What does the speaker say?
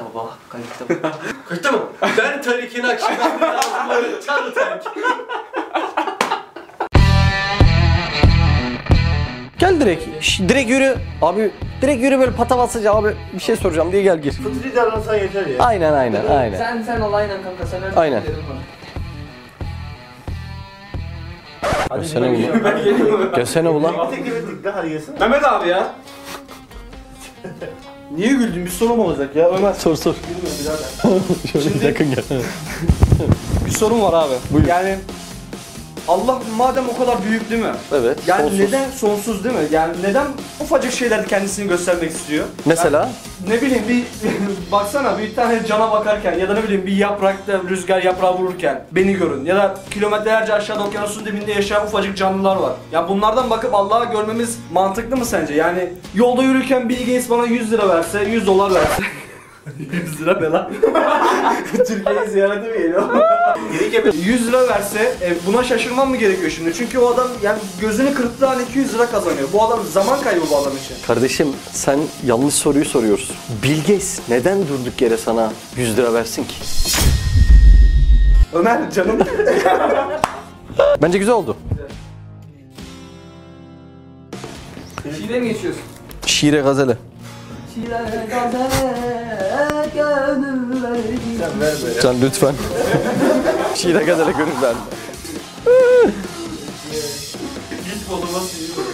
Kayıtta baba. Kayıtta baba. Kayıtta mı? Ben Tarik'in akşamı lazım. Çağrı Tarik. Gel direkt. Şş, direkt yürü. Abi direkt yürü böyle patavatsızca abi bir şey soracağım diye gel gir. Fıtri davransan yeter ya. Aynen aynen aynen. Sen sen ol aynen kanka. Sen her Aynen. dedim bana. Görsene ulan. Görsene ulan. Bir teklif ettik de hadi gelsin. Mehmet abi ya. Niye güldün? Bir sorum olacak ya Ömer. Sor sor. Şöyle yakın gel. Bir sorum var abi. Buyur. Yani Allah madem o kadar büyük değil mi? Evet. Yani sonsuz. neden sonsuz değil mi? Yani neden ufacık şeylerde kendisini göstermek istiyor? Mesela? Ne bileyim bir baksana bir tane cana bakarken ya da ne bileyim bir yaprakta rüzgar yaprağı vururken beni görün ya da kilometrelerce aşağıda okyanusun dibinde yaşayan ufacık canlılar var. Ya bunlardan bakıp Allah'ı görmemiz mantıklı mı sence? Yani yolda yürürken Bill Gates bana 100 lira verse, 100 dolar verse 100 lira ne lan? Türkiye'yi ziyarete mi geliyor? 100 lira verse e, buna şaşırmam mı gerekiyor şimdi? Çünkü o adam yani gözünü kırptığı an 200 lira kazanıyor. Bu adam zaman kaybı bu adam için. Kardeşim sen yanlış soruyu soruyorsun. Bill Gates neden durduk yere sana 100 lira versin ki? Ömer canım Bence güzel oldu. Şiire mi geçiyorsun? Şiire gazele. Sen ver. Can lütfen. Şiire kadar gönül verme. Git koluma sıyırma.